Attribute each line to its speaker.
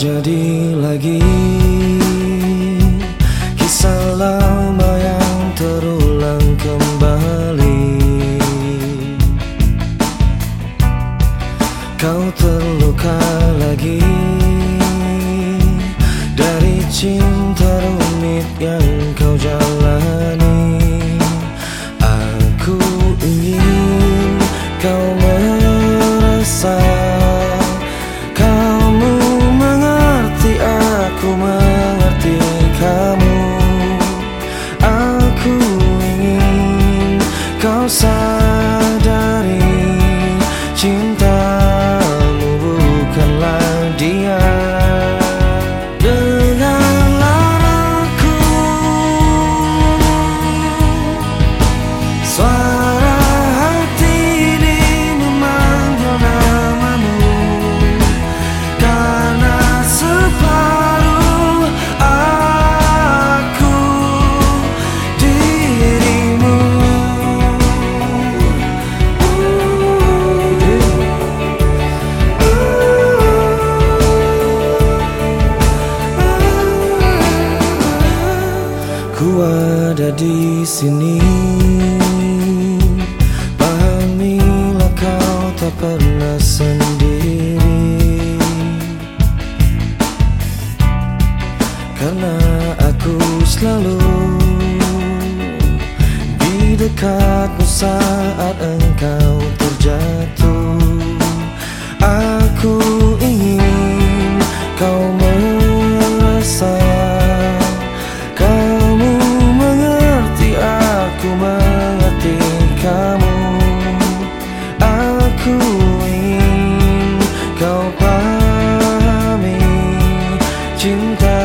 Speaker 1: terjadi lagi. Kisah lama yang terulang kembali. Kau terluka lagi. Dari cinta rumit yang kau jalani kau salah ada di sini. Pahamilah kau tak pernah sendiri. Karena aku selalu Di dekatmu saat engkau kamu. Aku ingin kau pahami cinta